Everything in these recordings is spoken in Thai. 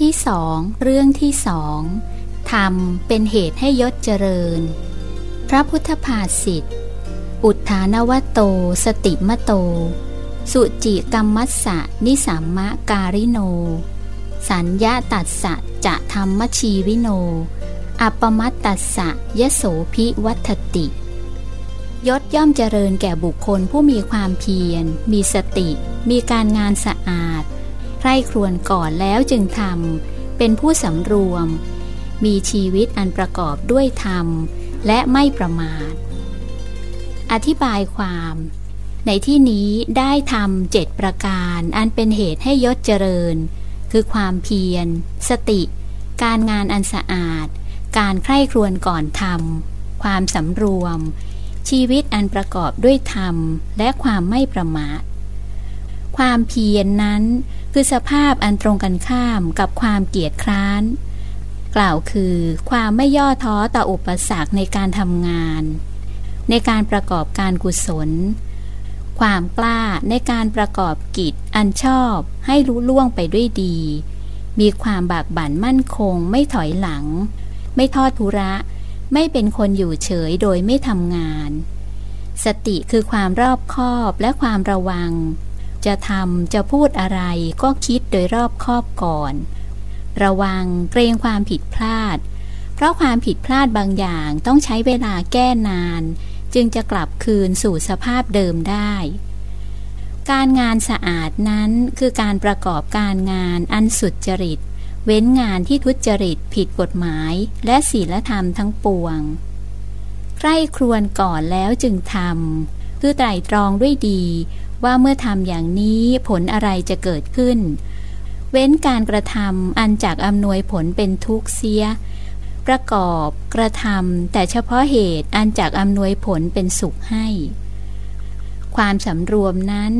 ที่สองเรื่องที่สองธรรมเป็นเหตุให้ยศเจริญ พระพุทธภาษิตอุทานวโต สติมโต สุจิกรรมัสสะนิสัมมะการิโน สัญญาตัสสะจะธรรมชีวิโน อัปมัตตัสสะยโสภิวัตติ ยศย่อมเจริญแก่บุคคลผู้มีความเพียร มีสติ มีการงานสะอาด คร่ครวญก่อนแล้วจึงทำเป็นผู้สำรวม มีชีวิตอันประกอบด้วยธรรม และไม่ประมาท อธิบายความ ในที่นี้ได้ทำเจ็ดประการอันเป็นเหตุให้ยศเจริญ คือความเพียร สติ การงานอันสะอาด การใคร่ครวญก่อนทำความสำรวม ชีวิตอันประกอบด้วยธรรม และความไม่ประมาท ความเพียรนนั้นคือสภาพอันตรงกันข้ามกับความเกียจคร้าน กล่าวคือความไม่ย่อท้อต่ออุปสรรคในการทำงาน ในการประกอบการกุศล ความกล้าในการประกอบกิจอันชอบให้รู้ล่วงไปด้วยดี มีความบากบั่นมั่นคงไม่ถอยหลัง ไม่ทอดทุระ ไม่เป็นคนอยู่เฉยโดยไม่ทำงาน สติคือความรอบคอบและความระวัง จะทำจะพูดอะไรก็คิดโดยรอบคอบก่อน ระวังเกรงความผิดพลาด เพราะความผิดพลาดบางอย่างต้องใช้เวลาแก้นาน จึงจะกลับคืนสู่สภาพเดิมได้ การงานสะอาดนั้นคือการประกอบการงานอันสุดจริต เว้นงานที่ทุจริตผิดกฎหมาย และศีลธรรมทั้งปวงใคร่ครวญก่อนแล้วจึงทำคือไตรตรองด้วยดี ว่าเมื่อทำอย่างนี้ผลอะไรจะเกิดขึ้น เว้นการกระทำอันจากอำนวยผลเป็นทุกข์เสีย ประกอบกระทำแต่เฉพาะเหตุอันจากอำนวยผลเป็นสุขให้ ความสำรวมนั้น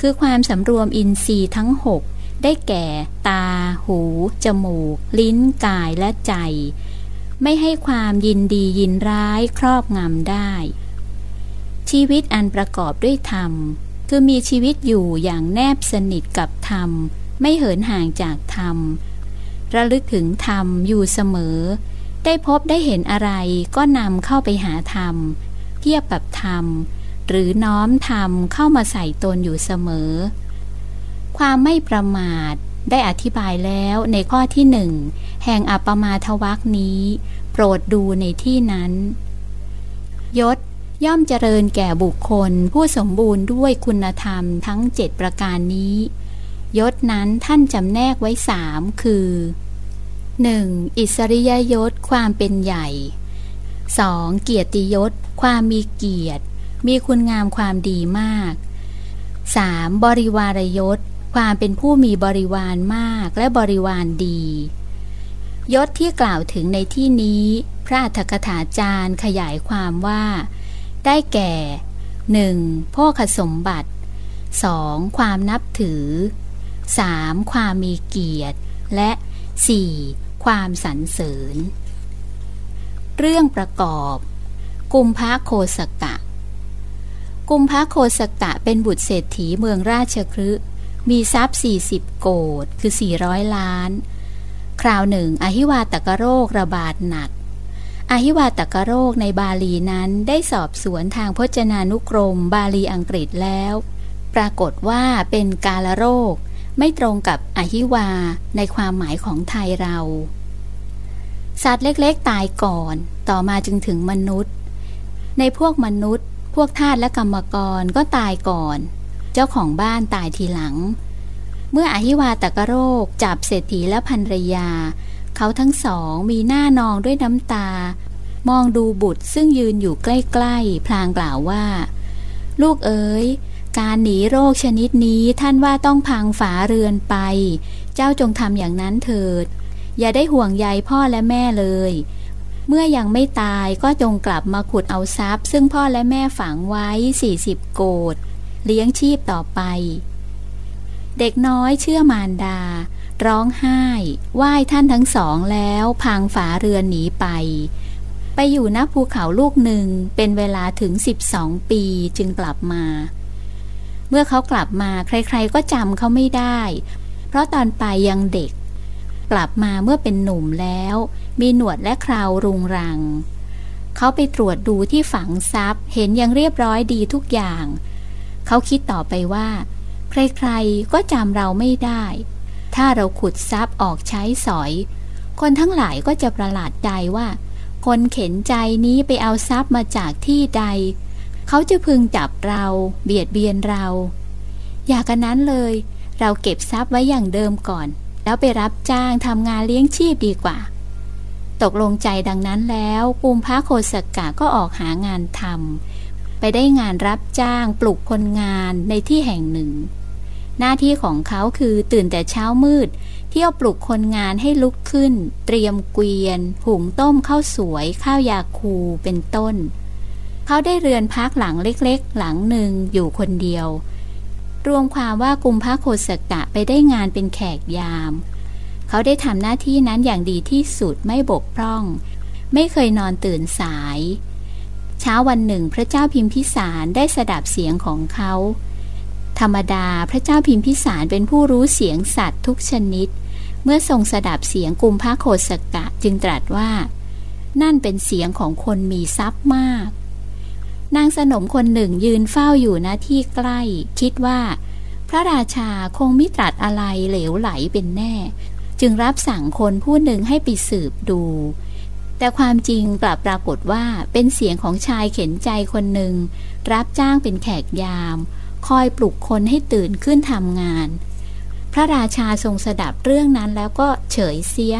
คือความสำรวมอินทรีย์ทั้งหกได้แก่ ตา หู จมูก ลิ้น กายและใจ ไม่ให้ความยินดียินร้ายครอบงำได้ ชีวิตอันประกอบด้วยธรรม คือมีชีวิตอยู่อย่างแนบสนิทกับธรรม ไม่เหินห่างจากธรรม ระลึกถึงธรรมอยู่เสมอ ได้พบได้เห็นอะไรก็นำเข้าไปหาธรรม เทียบกับธรรม หรือน้อมธรรมเข้ามาใส่ตนอยู่เสมอ ความไม่ประมาทได้อธิบายแล้วในข้อที่หนึ่งแห่งอัปมาทวักนี้ โปรดดูในที่นั้น ยศ ย่อมเจริญแก่บุคคล ผู้สมบูรณ์ด้วยคุณธรรมทั้งเจ็ดประการนี้ ยศนั้นท่านจำแนกไว้สามคือ 1. อิสริยยศความเป็นใหญ่ 2. เกียรติยศ ความมีเกียรติ มีคุณงามความดีมาก 3. บริวารยศ ความเป็นผู้มีบริวารมากและบริวารดี ยศที่กล่าวถึงในที่นี้ พระอัฏฐกถาจารย์ขยายความว่า ได้แก่ 1. พ่อขสมบัติ 2. ความนับถือ 3. ความมีเกียรติ และ 4. ความสรรเสริญ เรื่องประกอบ กุมภะโคสกะ กุมภะโคสกะเป็นบุตรเศรษฐีเมืองราชคฤห์มีทรัพย์ 40 โกดคือ 400 ล้าน คราวหนึ่ง อหิวาตกโรคระบาดหนัก อหิวาตกโรคในบาลีนั้นได้สอบสวนทางพจนานุกรม บาลีอังกฤษแล้ว ปรากฏว่าเป็นกาลโรค ไม่ตรงกับอหิวาในความหมายของไทยเรา สัตว์เล็กๆตายก่อน ต่อมาจึงถึงมนุษย์ ในพวกมนุษย์ พวกทาสและกรรมกรก็ตายก่อน เจ้าของบ้านตายทีหลัง เมื่ออหิวาตกโรคจับเศรษฐีและภรรยา เขาทั้งสองมีหน้านองด้วยน้ำตา มองดูบุตรซึ่งยืนอยู่ใกล้ๆ พลางกล่าวว่า ลูกเอ๋ย การหนีโรคชนิดนี้ท่านว่าต้องพังฝาเรือนไป เจ้าจงทำอย่างนั้นเถิด อย่าได้ห่วงใยพ่อและแม่เลย เมื่อยังไม่ตายก็จงกลับมาขุดเอาทรัพย์ ซึ่งพ่อและแม่ฝังไว้สี่สิบโกดเลี้ยงชีพต่อไป เด็กน้อยเชื่อมารดา ร้องไห้ ไหว้ท่านทั้งสองแล้วพังฝาเรือนหนีไป ไปอยู่ณภูเขาลูกหนึ่งเป็นเวลาถึงสิบองปีจึงกลับมา เมื่อเขากลับมาใครๆก็จำเขาไม่ได้ เพราะตอนไปยังเด็ก กลับมาเมื่อเป็นหนุ่มแล้ว มีหนวดและคราวรุงรัง เขาไปตรวจดูที่ฝังทรัพย์ เห็นยังเรียบร้อยดีทุกอย่าง เขาคิดต่อไปว่า ใครๆก็จำเราไม่ได้ ถ้าเราขุดทรัพย์ออกใช้สอย คนทั้งหลายก็จะประหลาดใจว่า คนเข็นใจนี้ไปเอาทรัพย์มาจากที่ใด เขาจะพึงจับเรา เบียดเบียนเรา อย่ากันนั้นเลย เราเก็บทรัพย์ไว้อย่างเดิมก่อน แล้วไปรับจ้างทำงานเลี้ยงชีพดีกว่า ตกลงใจดังนั้นแล้วกุมพระโคสกกะก็ออกหางานทำไปได้งานรับจ้างปลุกคนงานในที่แห่งหนึ่ง หน้าที่ของเขาคือตื่นแต่เช้ามืดเที่ยวปลุกคนงานให้ลุกขึ้น เตรียมเกวียน หุงต้มข้าวสวย ข้าวยาคูเป็นต้น เขาได้เรือนพักหลังเล็กๆ หลังหนึ่งอยู่คนเดียว รวมความว่ากุมพระโคสกะไปได้งานเป็นแขกยาม เขาได้ทำหน้าที่นั้นอย่างดีที่สุดไม่บกพร่อง ไม่เคยนอนตื่นสาย เช้าวันหนึ่งพระเจ้าพิมพิสารได้สดับเสียงของเขา ธรรมดาพระเจ้าพิมพิสารเป็นผู้รู้เสียงสัตว์ทุกชนิด เมื่อทรงสดับเสียงกุมพระโคสกะจึงตรัสว่า นั่นเป็นเสียงของคนมีทรัพย์มาก นางสนมคนหนึ่งยืนเฝ้าอยู่ณที่ใกล้ คิดว่า พระราชาคงมิตรัสอะไรเหลวไหลเป็นแน่ จึงรับสั่งคนผู้หนึ่งให้ไปสืบดู แต่ความจริงกลับปรากฏว่าเป็นเสียงของชายเข็นใจคนหนึ่งรับจ้างเป็นแขกยาม คอยปลุกคนให้ตื่นขึ้นทำงาน พระราชาทรงสดับเรื่องนั้นแล้วก็เฉยเสีย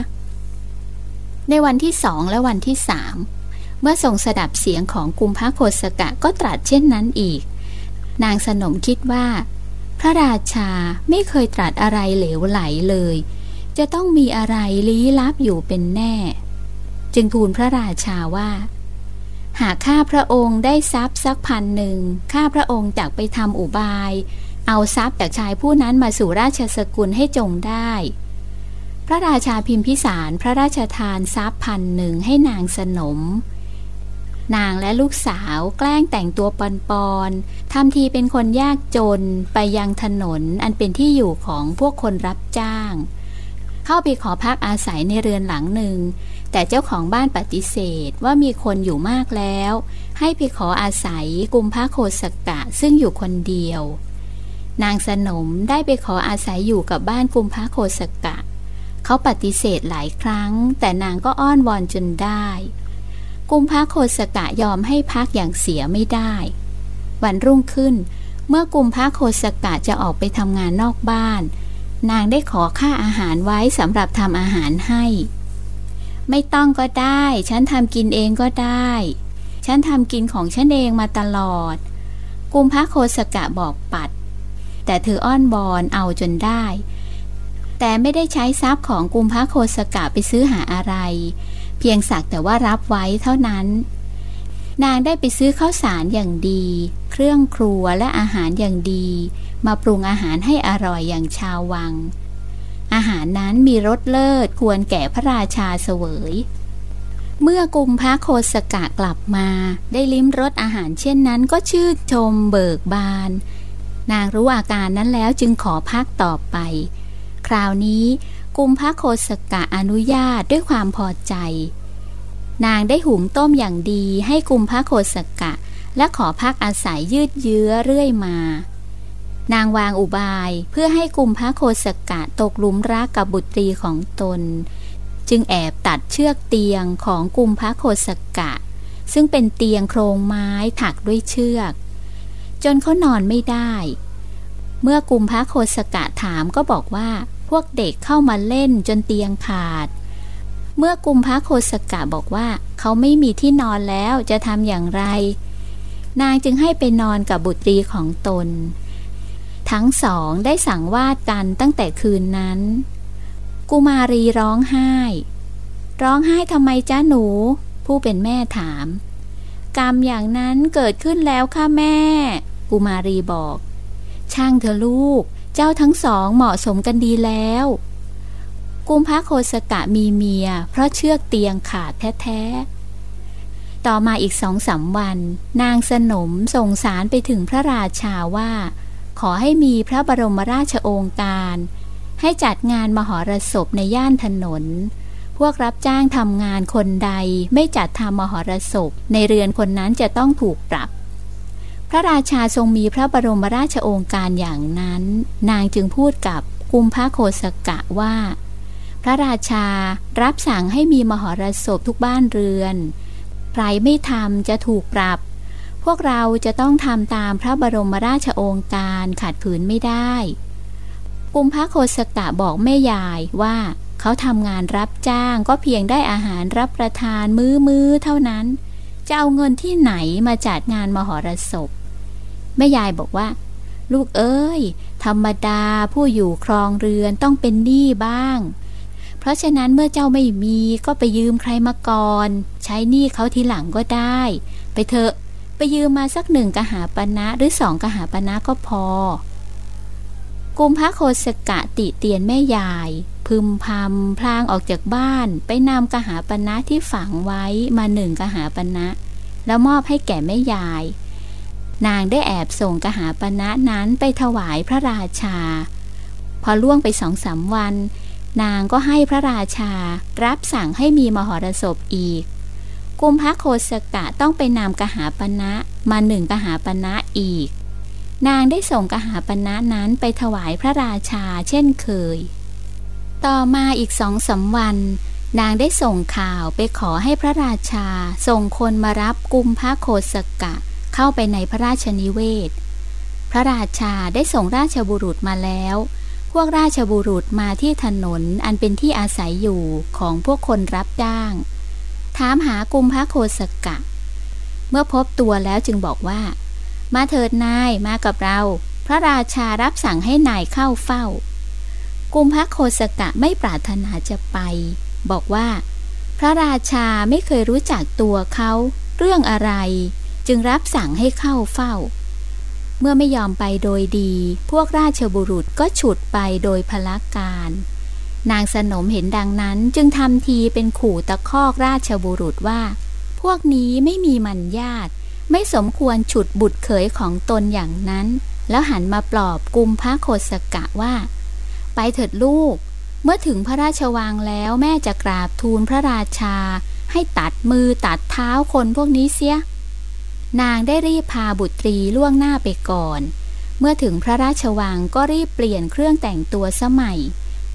ในวันที่สองและวันที่สามเมื่อทรงสดับเสียงของกุมพระโคสกะก็ตรัสเช่นนั้นอีก นางสนมคิดว่า พระราชาไม่เคยตรัสอะไรเหลวไหลเลย จะต้องมีอะไรลี้ลับอยู่เป็นแน่ จึงทูลพระราชาว่า หากข้าพระองค์ได้ทรัพย์สักพันหนึ่งข้าพระองค์จากไปทำอุบาย เอาทรัพย์จากชายผู้นั้นมาสู่ราชสกุลให้จงได้ พระราชาพิมพิสารพระราชทานทรัพย์พันหนึ่งให้นางสนม นางและลูกสาวแกล้งแต่งตัวปอนปอนทำทีเป็นคนยากจนไปยังถนนอันเป็นที่อยู่ของพวกคนรับจ้าง เข้าไปขอพักอาศัยในเรือนหลังหนึ่ง แต่เจ้าของบ้านปฏิเสธว่ามีคนอยู่มากแล้ว ให้ไปขออาศัยกุมพระโคสกะซึ่งอยู่คนเดียว นางสนมได้ไปขออาศัยอยู่กับบ้านกุมพระโคสกกะ เขาปฏิเสธหลายครั้ง แต่นางก็อ้อนวอนจนได้ กุมพระโคสกะยอมให้พักอย่างเสียไม่ได้ วันรุ่งขึ้น เมื่อกุมพระโคสกะจะออกไปทำงานนอกบ้าน นางได้ขอค่าอาหารไว้สำหรับทำอาหารให้ ไม่ต้องก็ได้ ฉันทำกินเองก็ได้ ฉันทำกินของฉันเองมาตลอด กุมพระโคสกะบอกปัด แต่เธออ้อนบอนเอาจนได้ แต่ไม่ได้ใช้ทรัพย์ของกุมพระโคสกะไปซื้อหาอะไร เพียงสักแต่ว่ารับไว้เท่านั้น นางได้ไปซื้อข้าวสารอย่างดี เครื่องครัวและอาหารอย่างดี มาปรุงอาหารให้อร่อยอย่างชาววัง อาหารนั้นมีรสเลิศควรแก่พระราชาเสวย เมื่อกุมพระโคสกะกลับมา ได้ลิ้มรสอาหารเช่นนั้นก็ชื่นชมเบิกบาน นางรู้อาการนั้นแล้วจึงขอพักต่อไป คราวนี้กุมพระโคสกะอนุญาตด้วยความพอใจ นางได้หุงต้มอย่างดีให้กุมพระโคสกะ และขอพักอาศัยยืดเยื้อเรื่อยมา นางวางอุบายเพื่อให้กลุ่มพระโคสกะตกหลุมรักกับบุตรีของตน จึงแอบตัดเชือกเตียงของกลุ่มพระโคสกะ ซึ่งเป็นเตียงโครงไม้ถักด้วยเชือก จนเขานอนไม่ได้ เมื่อกุมพระโคสกะถามก็บอกว่าพวกเด็กเข้ามาเล่นจนเตียงขาด เมื่อกุมพระโคสกะบอกว่าเขาไม่มีที่นอนแล้วจะทำอย่างไร นางจึงให้ไปนอนกับบุตรีของตน ทั้งสองได้สั่งวาดกันตั้งแต่คืนนั้น กุมารีร้องไห้ ร้องไห้ทำไมจ้าหนู ผู้เป็นแม่ถาม กรรมอย่างนั้นเกิดขึ้นแล้วค่ะแม่ กุมารีบอก ช่างเธอลูก เจ้าทั้งสองเหมาะสมกันดีแล้ว กุมพระโคสกะมีเมีย เพราะเชือกเตียงขาดแท้ต่อมาอีกสองสาวัน นางสนมส่งสารไปถึงพระราชาว่า ขอให้มีพระบรมราชโองการ ให้จัดงานมหรสพในย่านถนน พวกรับจ้างทำงานคนใดไม่จัดทำมหรสพในเรือนคนนั้นจะต้องถูกปรับ พระราชาทรงมีพระบรมราชโองการอย่างนั้น นางจึงพูดกับกุมพระโคสกะว่า พระราชารับสั่งให้มีมหรสพทุกบ้านเรือน ใครไม่ทำจะถูกปรับ พวกเราจะต้องทำตามพระบรมราชโองการขัดขืนไม่ได้กุมพระโคสกะบอกแม่ยายว่าเขาทำงานรับจ้างก็เพียงได้อาหารรับประทานมื้อมือเท่านั้น จะเอาเงินที่ไหนมาจัดงานมหรสพแม่ยายบอกว่า ลูกเอ้ย ธรรมดาผู้อยู่ครองเรือนต้องเป็นหนี้บ้าง เพราะฉะนั้นเมื่อเจ้าไม่มีก็ไปยืมใครมาก่อน ใช้หนี้เขาทีหลังก็ได้ ไปเถอะ ไปยืมมาสักหนึ่งกหาปณะหรือสองกหาปณะก็พอ กุมพระโคสกะติเตียนแม่ยาย พึมพำพลางออกจากบ้าน ไปนำกหาปณะที่ฝังไว้มาหนึ่งกหาปณะแล้วมอบให้แก่แม่ยาย นางได้แอบส่งกหาปณะนั้นไปถวายพระราชา พอล่วงไปสองสามวัน นางก็ให้พระราชา รับสั่งให้มีมหรสพอีก กุมพระโคสกะต้องไปนำกหาปณะมาหนึ่งกหาปณะอีก นางได้ส่งกหาปณะนั้นไปถวายพระราชาเช่นเคย ต่อมาอีกสองสาวัน นางได้ส่งข่าวไปขอให้พระราชา ส่งคนมารับกุมพระโคสกะเข้าไปในพระราชนิเวศ พระราชาได้ส่งราชบุรุษมาแล้วพวกราชบุรุษมาที่ถนนอันเป็นที่อาศัยอยู่ของพวกคนรับจ้าง ถามหากุมพระโคสกะ เมื่อพบตัวแล้วจึงบอกว่า มาเถิดนายมากับเรา พระราชารับสั่งให้นายเข้าเฝ้า กุมพระโคสกะไม่ปรารถนาจะไป บอกว่า พระราชาไม่เคยรู้จักตัวเขาเรื่องอะไร จึงรับสั่งให้เข้าเฝ้า เมื่อไม่ยอมไปโดยดี พวกราชบุรุษก็ฉุดไปโดยพละการ นางสนมเห็นดังนั้นจึงทำทีเป็นขู่ตะคอกราชบุรุษว่า พวกนี้ไม่มีมันญาติ ไม่สมควรฉุดบุตรเขยของตนอย่างนั้น แล้วหันมาปลอบกุมพระโคสกะว่า ไปเถิดลูก เมื่อถึงพระราชวังแล้วแม่จะกราบทูลพระราชา ให้ตัดมือตัดเท้าคนพวกนี้เสีย นางได้รีบพาบุตรีล่วงหน้าไปก่อน เมื่อถึงพระราชวังก็รีบเปลี่ยนเครื่องแต่งตัวสมัย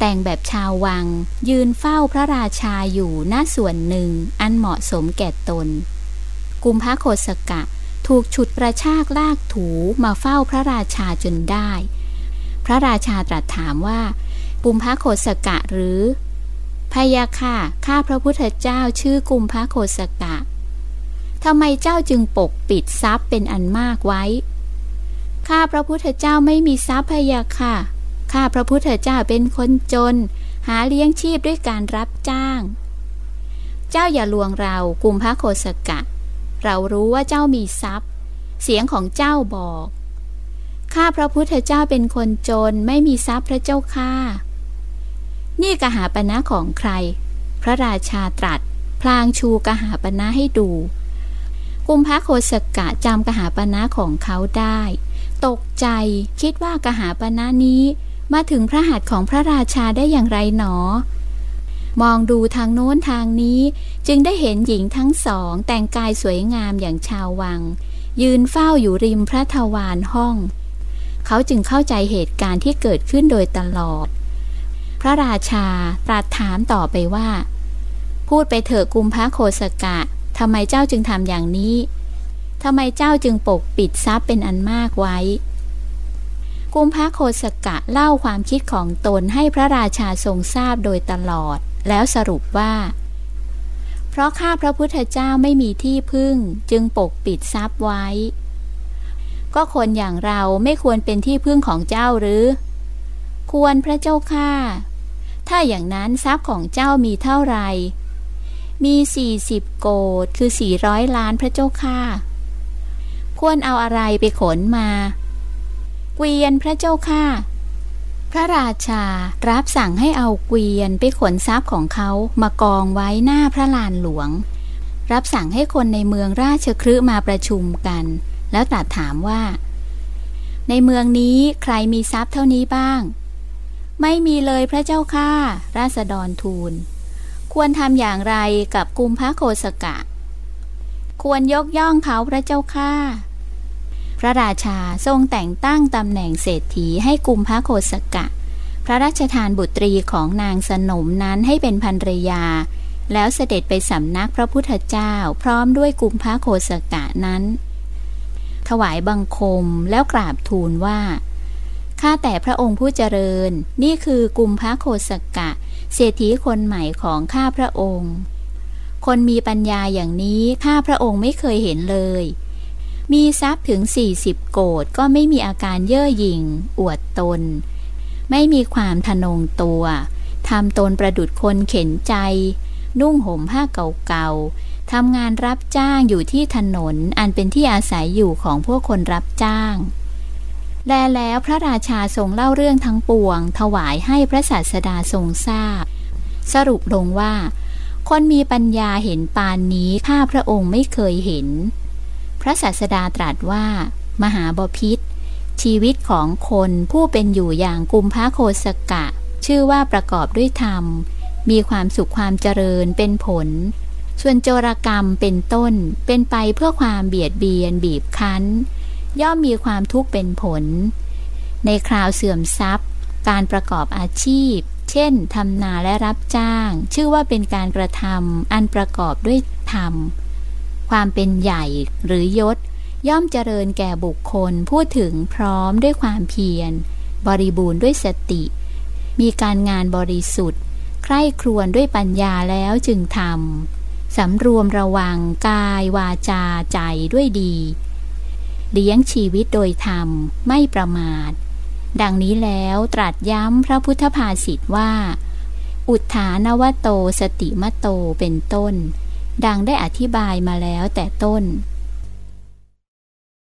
แต่งแบบชาววัง ยืนเฝ้าพระราชาอยู่หน้าส่วนหนึ่งอันเหมาะสมแก่ตน กุมพระโคสกะถูกฉุดกระชากลากถูมาเฝ้าพระราชาจนได้ พระราชาตรัสถามว่า กุมพระโคสกะหรือพยาค่ะ ข้าพระพุทธเจ้าชื่อกุมพระโคสกะทำไมเจ้าจึงปกปิดทรัพย์เป็นอันมากไว้ ข้าพระพุทธเจ้าไม่มีทรัพย์พยาค่ะ ข้าพระพุทธเจ้าเป็นคนจน หาเลี้ยงชีพด้วยการรับจ้าง เจ้าอย่าลวงเรากุมพระโคสกะ เรารู้ว่าเจ้ามีทรัพย์ เสียงของเจ้าบอก ข้าพระพุทธเจ้าเป็นคนจนไม่มีทรัพย์พระเจ้าข้านี่กหาปณะของใคร พระราชาตรัส พลางชูกหาปณะให้ดู กุมพระโคสกะจำกหาปณะของเขาได้ ตกใจคิดว่ากหาปณะนี้ มาถึงพระหัตถ์ของพระราชาได้อย่างไรหนอ มองดูทางโน้นทางนี้ จึงได้เห็นหญิงทั้งสอง แต่งกายสวยงามอย่างชาววัง ยืนเฝ้าอยู่ริมพระทวารห้อง เขาจึงเข้าใจเหตุการณ์ที่เกิดขึ้นโดยตลอด พระราชาตรัสถามต่อไปว่า พูดไปเถอะกุมพระโคสกะทำไมเจ้าจึงทำอย่างนี้ทำไมเจ้าจึงปกปิดทรัพย์เป็นอันมากไว้ กุมพระโคสกะเล่าความคิดของตนให้พระราชาทรงทราบโดยตลอด แล้วสรุปว่า เพราะข้าพระพุทธเจ้าไม่มีที่พึ่งจึงปกปิดทรัพย์ไว้ ก็คนอย่างเราไม่ควรเป็นที่พึ่งของเจ้าหรือ ควรพระเจ้าข้าถ้าอย่างนั้นทรัพย์ของเจ้ามีเท่าไหร่มีสี่สิบโกดคือสี่ร้อยล้านพระเจ้าข้าควรเอาอะไรไปขนมา เกวียนพระเจ้าข้าพระราชารับสั่งให้เอาเกวียนไปขนทรัพย์ของเขามากองไว้หน้าพระลานหลวง รับสั่งให้คนในเมืองราชครืมาประชุมกัน แล้วตรัสถามว่า ในเมืองนี้ใครมีทรัพย์เท่านี้บ้าง ไม่มีเลยพระเจ้าข้าราษฎรทูล ควรทำอย่างไรกับกุมพระโคสกะ ควรยกย่องเขาพระเจ้าข้า พระราชาทรงแต่งตั้งตำแหน่งเศรษฐีให้กุมพระโคสกะ พระราชทานบุตรีของนางสนมนั้นให้เป็นภรรยา แล้วเสด็จไปสำนักพระพุทธเจ้าพร้อมด้วยกุมพระโคสกะนั้น ถวายบังคมแล้วกราบทูลว่าข้าแต่พระองค์ผู้เจริญ นี่คือกุมพระโคสกะ เศรษฐีคนใหม่ของข้าพระองค์ คนมีปัญญาอย่างนี้ข้าพระองค์ไม่เคยเห็นเลย มีทรัพย์ถึงสี่สิบโกดก็ไม่มีอาการเย่อหยิ่ง อวดตน ไม่มีความทนงตัวทำตนประดุดคนเข็นใจ นุ่งห่มผ้าเก่าๆทำงานรับจ้างอยู่ที่ถนนอันเป็นที่อาศัยอยู่ของพวกคนรับจ้าง แลแล้วพระราชาทรงเล่าเรื่องทั้งปวง ถวายให้พระศาสดาทรงทราบ สรุปลงว่า คนมีปัญญาเห็นปานนี้ข้าพระองค์ไม่เคยเห็น พระศาสดาตรัสว่า มหาบพิษชีวิตของคนผู้เป็นอยู่อย่างกุมภาโคสกะ ชื่อว่าประกอบด้วยธรรม มีความสุขความเจริญเป็นผล ส่วนโจรกรรมเป็นต้น เป็นไปเพื่อความเบียดเบียนบีบคั้น ย่อมมีความทุกข์เป็นผล ในคราวเสื่อมทรัพย์ การประกอบอาชีพ เช่นทำนาและรับจ้าง ชื่อว่าเป็นการกระทำอันประกอบด้วยธรรม ความเป็นใหญ่หรือยศ ย่อมเจริญแก่บุคคลพูดถึงพร้อมด้วยความเพียร บริบูรณ์ด้วยสติ มีการงานบริสุทธิ์ ใคร่ครวญด้วยปัญญาแล้วจึงทำสำรวมระวังกายวาจาใจด้วยดีเลี้ยงชีวิตโดยธรรมไม่ประมาท ดังนี้แล้วตรัสย้ำพระพุทธภาษิตว่า อุทานวโตสติมโตเป็นต้น ดังได้อธิบายมาแล้วแต่ต้น